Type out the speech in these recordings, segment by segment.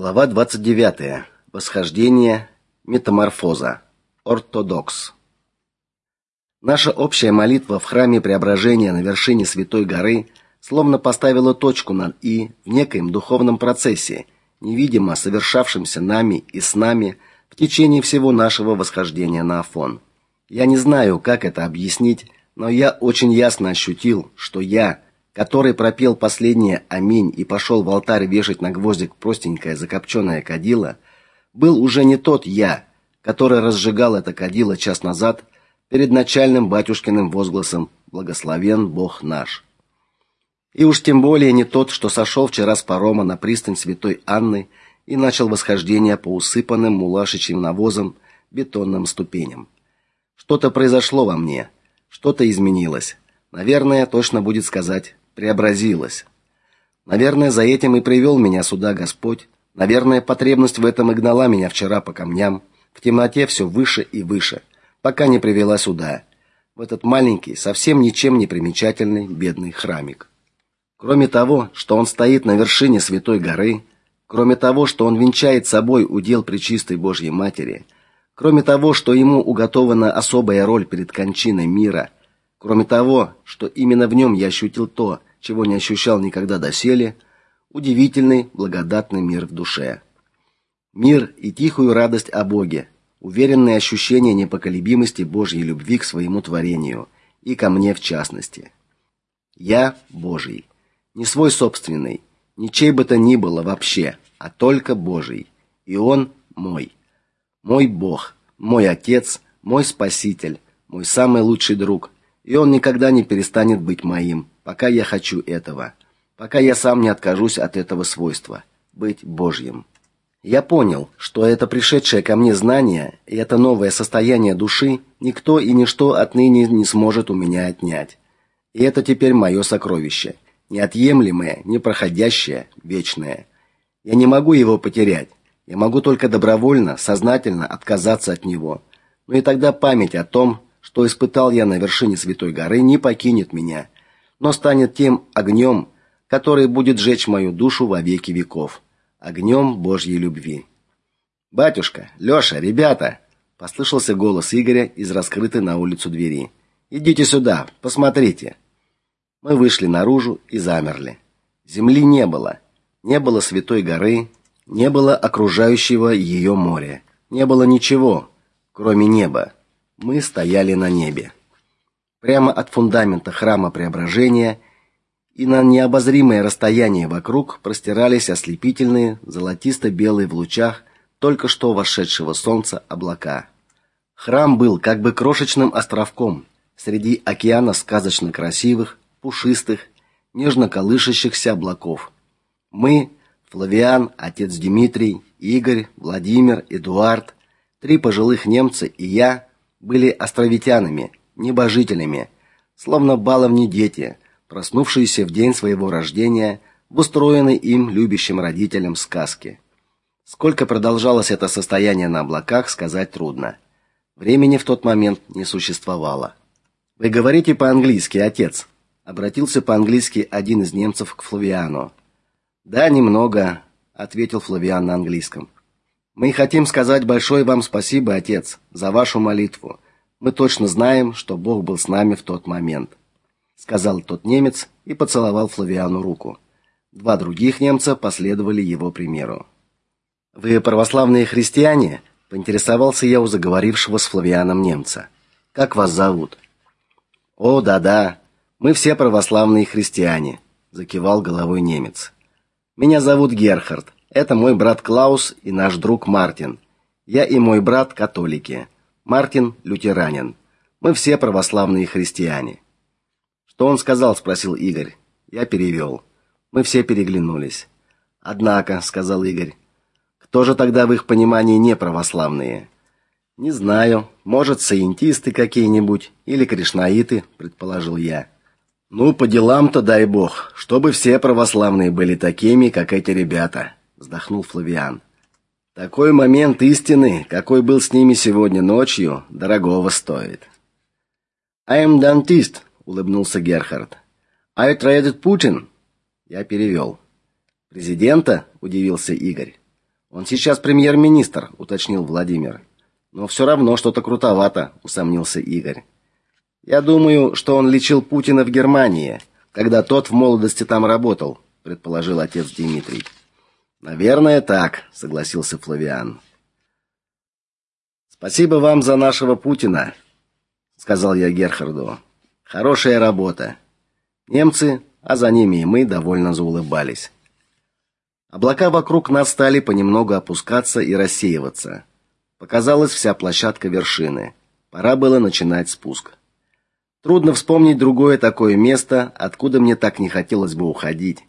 Глава 29. Восхождение, метаморфоза. Ортодокс. Наша общая молитва в храме Преображения на вершине Святой горы словно поставила точку над и в некоем духовном процессе, невидимо совершавшемся нами и с нами в течение всего нашего восхождения на Афон. Я не знаю, как это объяснить, но я очень ясно ощутил, что я который пропел последнее аминь и пошел в алтарь вешать на гвоздик простенькое закопченное кадило, был уже не тот я, который разжигал это кадило час назад перед начальным батюшкиным возгласом «Благословен Бог наш». И уж тем более не тот, что сошел вчера с парома на пристань Святой Анны и начал восхождение по усыпанным мулашечьим навозом бетонным ступеням. Что-то произошло во мне, что-то изменилось. Наверное, точно будет сказать преобразилась. Наверное, за этим и привел меня сюда Господь. Наверное, потребность в этом и гнала меня вчера по камням, в темноте все выше и выше, пока не привела сюда, в этот маленький, совсем ничем не примечательный бедный храмик. Кроме того, что он стоит на вершине святой горы, кроме того, что он венчает собой удел пречистой Божьей Матери, кроме того, что ему уготована особая роль перед кончиной мира, кроме того, что именно в нем я ощутил то, чего не ощущал никогда доселе, удивительный, благодатный мир в душе. Мир и тихую радость о Боге, уверенное ощущение непоколебимости Божьей любви к своему творению и ко мне в частности. Я Божий, не свой собственный, ничей бы то ни было вообще, а только Божий, и он мой. Мой Бог, мой Отец, мой Спаситель, мой самый лучший друг, и он никогда не перестанет быть моим пока я хочу этого, пока я сам не откажусь от этого свойства быть Божьим. Я понял, что это пришедшее ко мне знание и это новое состояние души никто и ничто отныне не сможет у меня отнять. И это теперь мое сокровище, неотъемлемое, непроходящее, вечное. Я не могу его потерять. Я могу только добровольно, сознательно отказаться от него. Но и тогда память о том, что испытал я на вершине Святой горы, не покинет меня но станет тем огнем, который будет жечь мою душу во веки веков, огнем Божьей любви. Батюшка, Лёша, ребята, послышался голос Игоря из раскрытой на улицу двери. Идите сюда, посмотрите. Мы вышли наружу и замерли. Земли не было. Не было святой горы, не было окружающего ее моря. Не было ничего, кроме неба. Мы стояли на небе. Прямо от фундамента храма Преображения и на необозримое расстояние вокруг простирались ослепительные, золотисто-белые в лучах только что вошедшего солнца облака. Храм был как бы крошечным островком среди океана сказочно красивых, пушистых, нежно колышащихся облаков. Мы, Флавиан, отец Дмитрий, Игорь, Владимир, Эдуард, три пожилых немца и я были островитянами, небожителями, словно баловни дети, проснувшиеся в день своего рождения в устроенной им любящим родителям сказке. Сколько продолжалось это состояние на облаках, сказать трудно. Времени в тот момент не существовало. Вы говорите по-английски, отец, обратился по-английски один из немцев к Флавиану. Да, немного, ответил Флавиан на английском. Мы хотим сказать большое вам спасибо, отец, за вашу молитву мы точно знаем, что Бог был с нами в тот момент, сказал тот немец и поцеловал Флавиану руку. Два других немца последовали его примеру. Вы православные христиане? поинтересовался я у заговорившего с Флавианом немца. Как вас зовут? О, да-да. Мы все православные христиане, закивал головой немец. Меня зовут Герхард. Это мой брат Клаус и наш друг Мартин. Я и мой брат католики. Мартин лютеранин. Мы все православные христиане. Что он сказал, спросил Игорь. Я перевел. Мы все переглянулись. Однако, сказал Игорь, кто же тогда в их понимании не православные? Не знаю, может, саентисты какие-нибудь или кришнаиты, предположил я. Ну, по делам-то дай бог, чтобы все православные были такими, как эти ребята, вздохнул Флавиан. Такой момент истины, какой был с ними сегодня ночью, дорогого стоит. I am dentist, улыбнулся Герхард. I traded Putin. Я перевел. Президента? удивился Игорь. Он сейчас премьер-министр, уточнил Владимир. Но все равно что-то крутовато, усомнился Игорь. Я думаю, что он лечил Путина в Германии, когда тот в молодости там работал, предположил отец Дмитрий. Наверное, так, согласился Флавиан. Спасибо вам за нашего Путина, сказал я Герхарду. Хорошая работа. Немцы, а за ними и мы довольно заулыбались. Облака вокруг нас стали понемногу опускаться и рассеиваться. Показалась вся площадка вершины. Пора было начинать спуск. Трудно вспомнить другое такое место, откуда мне так не хотелось бы уходить,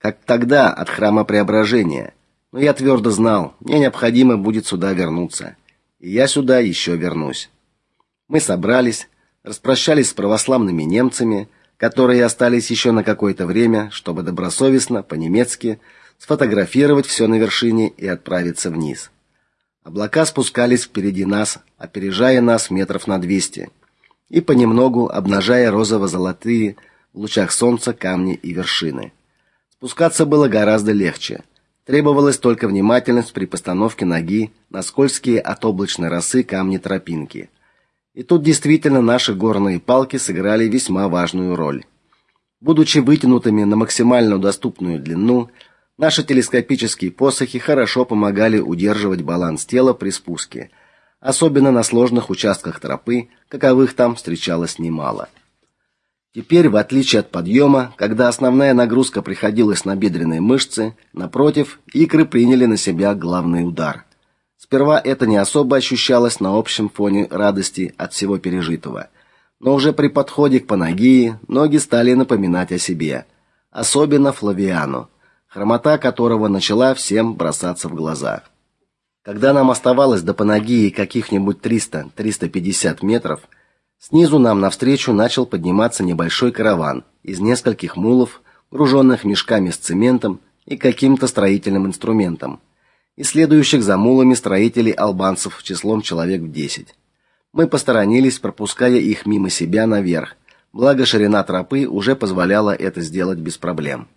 как тогда от храма Преображения. Но я твердо знал, мне необходимо будет сюда вернуться, и я сюда еще вернусь. Мы собрались, распрощались с православными немцами, которые остались еще на какое-то время, чтобы добросовестно по-немецки сфотографировать все на вершине и отправиться вниз. Облака спускались впереди нас, опережая нас метров на двести, и понемногу обнажая розово-золотые в лучах солнца камни и вершины. Спускаться было гораздо легче. Требовалась только внимательность при постановке ноги на скользкие от облачной росы камни тропинки. И тут действительно наши горные палки сыграли весьма важную роль. Будучи вытянутыми на максимально доступную длину, Наши телескопические посохи хорошо помогали удерживать баланс тела при спуске, особенно на сложных участках тропы, каковых там встречалось немало. Теперь, в отличие от подъема, когда основная нагрузка приходилась на бедренные мышцы, напротив, икры приняли на себя главный удар. Сперва это не особо ощущалось на общем фоне радости от всего пережитого, но уже при подходе к Панагии ноги стали напоминать о себе, особенно Флавиану хромота которого начала всем бросаться в глаза. Когда нам оставалось до Панагии каких-нибудь 300-350 метров, снизу нам навстречу начал подниматься небольшой караван из нескольких мулов, груженных мешками с цементом и каким-то строительным инструментом, и следующих за мулами строителей албанцев числом человек в 10. Мы посторонились, пропуская их мимо себя наверх. Благо ширина тропы уже позволяла это сделать без проблем.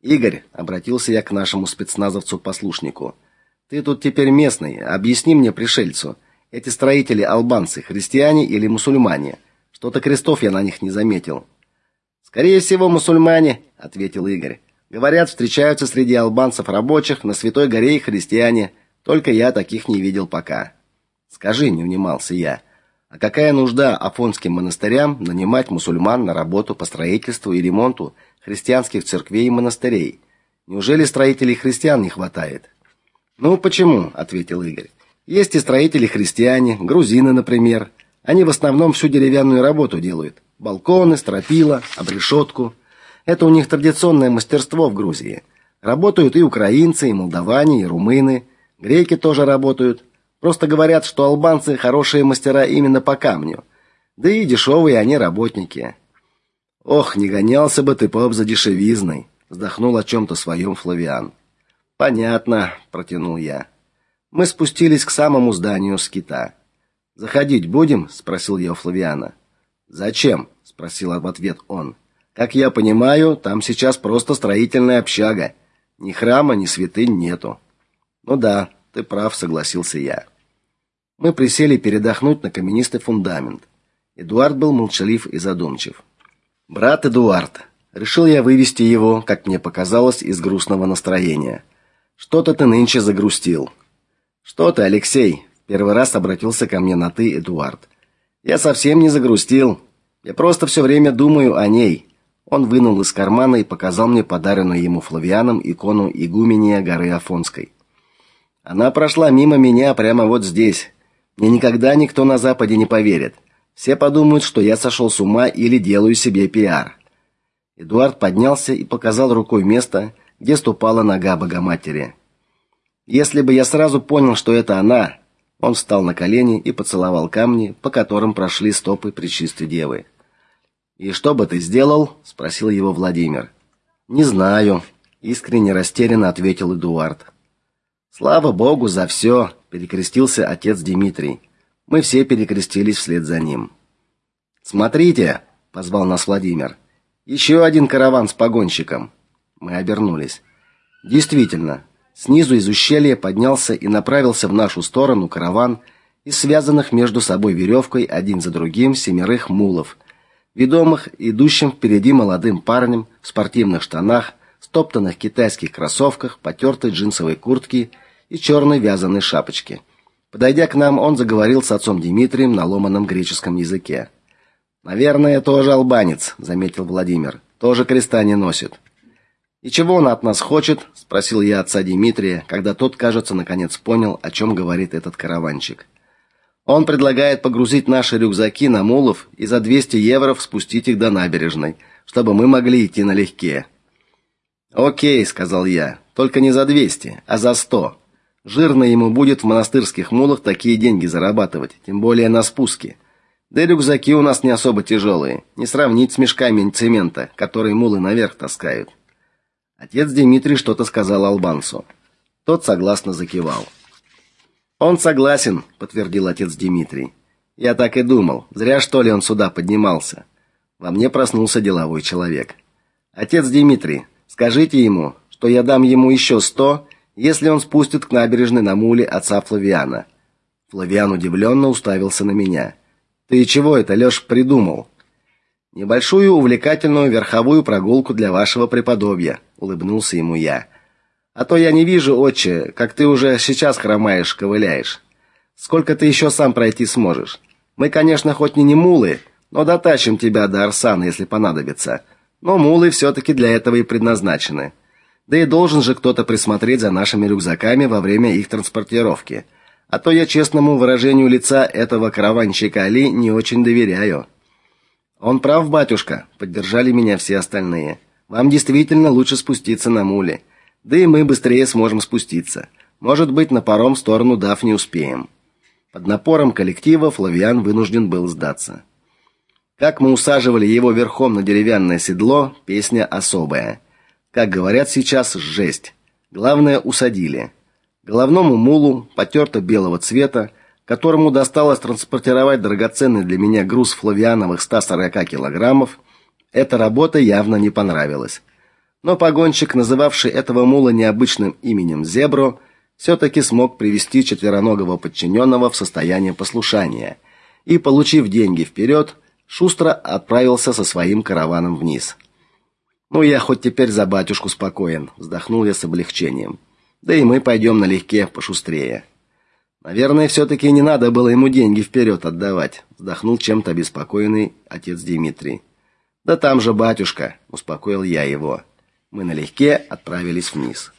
Игорь, обратился я к нашему спецназовцу-послушнику. Ты тут теперь местный, объясни мне пришельцу, эти строители албанцы, христиане или мусульмане? Что-то крестов я на них не заметил. Скорее всего, мусульмане, ответил Игорь. Говорят, встречаются среди албанцев рабочих на Святой горе и христиане, только я таких не видел пока. Скажи, не унимался я. А какая нужда афонским монастырям нанимать мусульман на работу по строительству и ремонту христианских церквей и монастырей. Неужели строителей христиан не хватает? Ну почему, ответил Игорь. Есть и строители христиане, грузины, например. Они в основном всю деревянную работу делают: балконы, стропила, обрешетку. Это у них традиционное мастерство в Грузии. Работают и украинцы, и молдаване, и румыны, греки тоже работают. Просто говорят, что албанцы хорошие мастера именно по камню. Да и дешевые они работники. Ох, не гонялся бы ты, поп, за дешевизной, вздохнул о чем то своем Флавиан. Понятно, протянул я. Мы спустились к самому зданию скита. Заходить будем? спросил я у Флавиана. Зачем? спросил в ответ он. Как я понимаю, там сейчас просто строительная общага. Ни храма, ни святынь нету. Ну да, ты прав, согласился я. Мы присели передохнуть на каменистый фундамент. Эдуард был молчалив и задумчив. Брат Эдуард. Решил я вывести его, как мне показалось, из грустного настроения. Что-то ты нынче загрустил. Что ты, Алексей? Первый раз обратился ко мне на ты, Эдуард. Я совсем не загрустил. Я просто все время думаю о ней. Он вынул из кармана и показал мне подаренную ему Флавианом икону игумения горы Афонской. Она прошла мимо меня прямо вот здесь. Мне никогда никто на западе не поверит. Все подумают, что я сошел с ума или делаю себе пиар. Эдуард поднялся и показал рукой место, где ступала нога Богоматери. Если бы я сразу понял, что это она, он встал на колени и поцеловал камни, по которым прошли стопы Пречистой Девы. "И что бы ты сделал?" спросил его Владимир. "Не знаю», искренне растерянно ответил Эдуард. "Слава Богу за все!» – перекрестился отец Дмитрий. Мы все перекрестились вслед за ним. "Смотрите", позвал нас Владимир. Еще один караван с погонщиком. Мы обернулись. Действительно, снизу из ущелья поднялся и направился в нашу сторону караван из связанных между собой веревкой один за другим семерых мулов, ведомых идущим впереди молодым парнем в спортивных штанах, стоптанных китайских кроссовках, потертой джинсовой куртке и черной вязаной шапочке. Подойдя к нам, он заговорил с отцом Дмитрием на ломаном греческом языке. Наверное, тоже албанец, заметил Владимир. Тоже креста не носит. И чего он от нас хочет? спросил я отца Дмитрия, когда тот, кажется, наконец понял, о чем говорит этот караванчик. Он предлагает погрузить наши рюкзаки на мулов и за 200 евро спустить их до набережной, чтобы мы могли идти налегке. О'кей, сказал я. Только не за 200, а за 100. Жирно ему будет в монастырских мулах такие деньги зарабатывать, тем более на спуске. Да и рюкзаки у нас не особо тяжелые, не сравнить с мешками цемента, которые мулы наверх таскают. Отец Дмитрий что-то сказал албанцу. Тот согласно закивал. Он согласен, подтвердил отец Дмитрий. Я так и думал. Зря что ли он сюда поднимался. Во мне проснулся деловой человек. Отец Дмитрий, скажите ему, что я дам ему еще сто если он спустит к набережной на муле отца Флавиана. Флавиан удивленно уставился на меня. Ты чего это, Лёш, придумал? Небольшую увлекательную верховую прогулку для вашего преподобия, улыбнулся ему я. А то я не вижу, отче, как ты уже сейчас хромаешь, ковыляешь. Сколько ты еще сам пройти сможешь? Мы, конечно, хоть не не мулы, но дотащим тебя до Арсана, если понадобится. Но мулы все таки для этого и предназначены. Да и должен же кто-то присмотреть за нашими рюкзаками во время их транспортировки. А то я честному выражению лица этого караванщика Али не очень доверяю. Он прав, батюшка, поддержали меня все остальные. Вам действительно лучше спуститься на муле. Да и мы быстрее сможем спуститься. Может быть, на паром в сторону Дав не успеем. Под напором коллектива Флавиан вынужден был сдаться. Как мы усаживали его верхом на деревянное седло, песня особая. Как говорят сейчас, жесть. Главное усадили. Головному мулу потерто белого цвета, которому досталось транспортировать драгоценный для меня груз флавиановых 140 килограммов, эта работа явно не понравилась. Но погонщик, называвший этого мула необычным именем Зебро, все таки смог привести четвероногого подчиненного в состояние послушания и, получив деньги вперед, шустро отправился со своим караваном вниз. Ну я хоть теперь за батюшку спокоен, вздохнул я с облегчением. Да и мы пойдем налегке, пошустрее. Наверное, все таки не надо было ему деньги вперед отдавать, вздохнул чем-то обеспокоенный отец Дмитрий. Да там же батюшка, успокоил я его. Мы налегке отправились вниз.